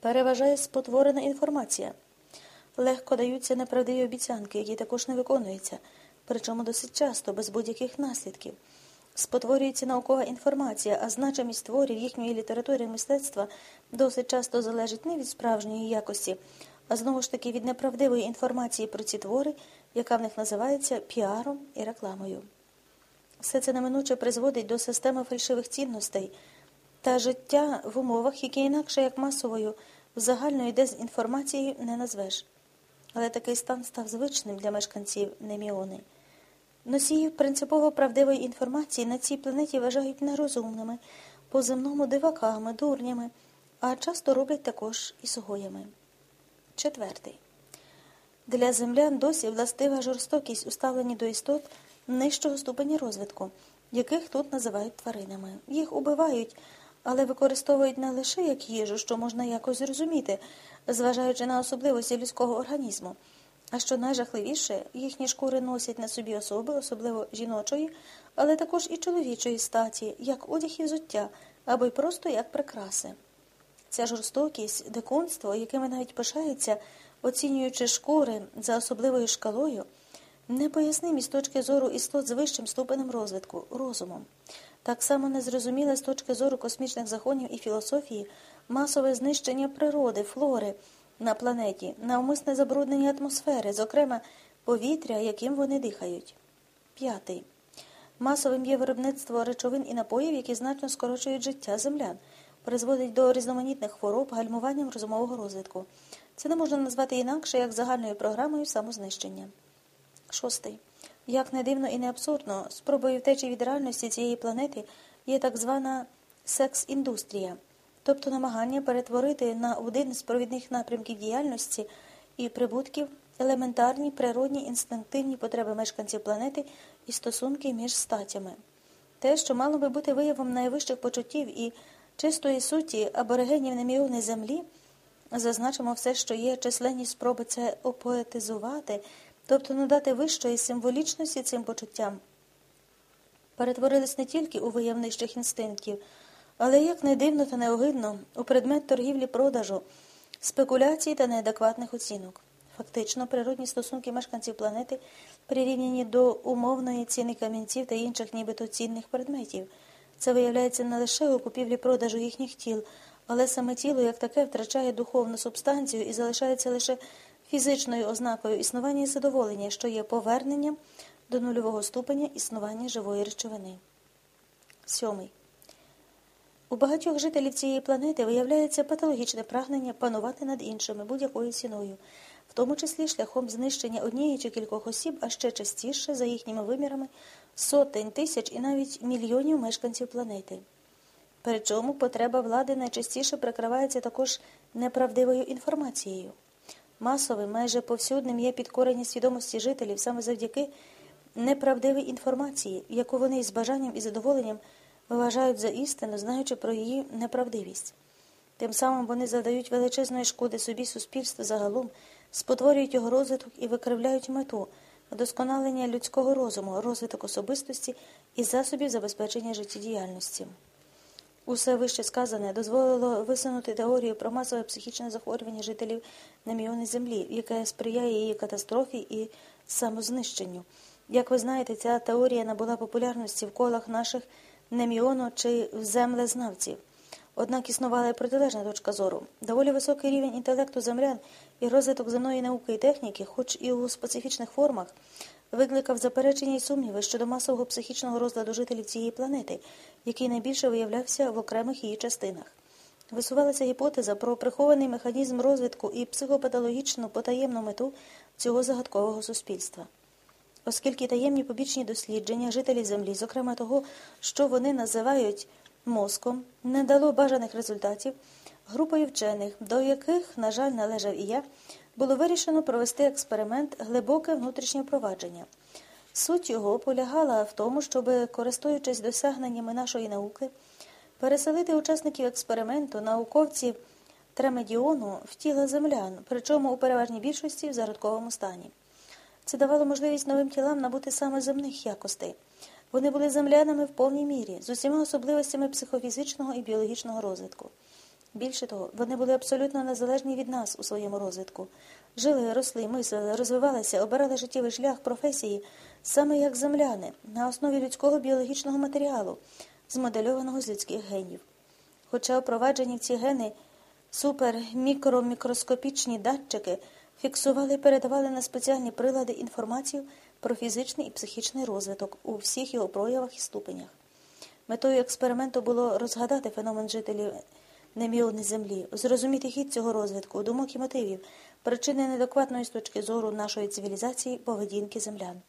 переважає спотворена інформація. Легко даються неправдиві обіцянки, які також не виконуються, причому досить часто, без будь-яких наслідків. Спотворюється наукова інформація, а значимість творів їхньої літератури і мистецтва досить часто залежить не від справжньої якості, а знову ж таки від неправдивої інформації про ці твори, яка в них називається піаром і рекламою. Все це неминуче призводить до системи фальшивих цінностей та життя в умовах, які інакше як масовою загальною дезінформацією не назвеш. Але такий стан став звичним для мешканців Неміони. Носіїв принципово правдивої інформації на цій планеті вважають нерозумними, по земному диваками, дурнями, а часто роблять також і согоями. Четвертий. Для землян досі властива жорстокість у ставленні до істот нижчого ступеня розвитку, яких тут називають тваринами. Їх убивають, але використовують не лише як їжу, що можна якось зрозуміти, зважаючи на особливості людського організму. А що найжахливіше, їхні шкури носять на собі особи, особливо жіночої, але також і чоловічої статі, як одяг і взуття, або й просто як прикраси. Ця жорстокість, дикунство, якими навіть пишаються, оцінюючи шкури за особливою шкалою, непояснимі з точки зору істот з вищим ступенем розвитку, розумом. Так само незрозуміле з точки зору космічних законів і філософії масове знищення природи, флори на планеті, навмисне забруднення атмосфери, зокрема повітря, яким вони дихають. П'ятий. Масовим є виробництво речовин і напоїв, які значно скорочують життя землян, призводить до різноманітних хвороб, гальмуванням розумового розвитку. Це не можна назвати інакше, як загальною програмою самознищення. Шостий. Як не дивно і не абсурдно, спробою втечі від реальності цієї планети є так звана секс-індустрія тобто намагання перетворити на один з провідних напрямків діяльності і прибутків елементарні природні інстинктивні потреби мешканців планети і стосунки між статями. Те, що мало би бути виявом найвищих почуттів і чистої суті аборигенів неміони землі, зазначимо все, що є численні спроби це опоетизувати, тобто надати вищої символічності цим почуттям, перетворились не тільки у виявничих інстинктів. Але як не дивно та неогидно, у предмет торгівлі продажу, спекуляцій та неадекватних оцінок. Фактично, природні стосунки мешканців планети прирівняні до умовної ціни камінців та інших нібито цінних предметів. Це виявляється не лише у купівлі продажу їхніх тіл, але саме тіло як таке втрачає духовну субстанцію і залишається лише фізичною ознакою існування і задоволення, що є поверненням до нульового ступеня існування живої речовини. Сьомий. У багатьох жителів цієї планети виявляється патологічне прагнення панувати над іншими будь-якою ціною, в тому числі шляхом знищення однієї чи кількох осіб, а ще частіше, за їхніми вимірами, сотень тисяч і навіть мільйонів мешканців планети. Причому потреба влади найчастіше прикривається також неправдивою інформацією. Масовим, майже повсюдним є підкорення свідомості жителів саме завдяки неправдивій інформації, яку вони з бажанням і задоволенням вважають за істину, знаючи про її неправдивість. Тим самим вони задають величезної шкоди собі суспільству загалом, спотворюють його розвиток і викривляють мету вдосконалення людського розуму, розвиток особистості і засобів забезпечення життєдіяльності. Усе вище сказане дозволило висунути теорію про масове психічне захворювання жителів на мільйони землі, яке сприяє її катастрофі і самознищенню. Як ви знаєте, ця теорія набула популярності в колах наших неміону чи землезнавців. Однак існувала і протилежна точка зору. Доволі високий рівень інтелекту землян і розвиток земної науки і техніки, хоч і у специфічних формах, викликав заперечення і сумніви щодо масового психічного розладу жителів цієї планети, який найбільше виявлявся в окремих її частинах. Висувалася гіпотеза про прихований механізм розвитку і психопатологічну потаємну мету цього загадкового суспільства оскільки таємні побічні дослідження жителів Землі, зокрема того, що вони називають мозком, не дало бажаних результатів, групою вчених, до яких, на жаль, належав і я, було вирішено провести експеримент глибоке внутрішнє впровадження. Суть його полягала в тому, щоб, користуючись досягненнями нашої науки, переселити учасників експерименту, науковців тремедіону в тіла землян, причому у переважній більшості в зародковому стані. Це давало можливість новим тілам набути саме земних якостей. Вони були землянами в повній мірі, з усіма особливостями психофізичного і біологічного розвитку. Більше того, вони були абсолютно незалежні від нас у своєму розвитку. Жили, росли, мислили, розвивалися, обирали життєвий шлях професії саме як земляни, на основі людського біологічного матеріалу, змодельованого з людських генів. Хоча впроваджені в ці гени супермікромікроскопічні датчики фіксували і передавали на спеціальні прилади інформацію про фізичний і психічний розвиток у всіх його проявах і ступенях. Метою експерименту було розгадати феномен жителів неміони землі, зрозуміти хід цього розвитку, думок і мотивів, причини неадекватної з точки зору нашої цивілізації поведінки землян.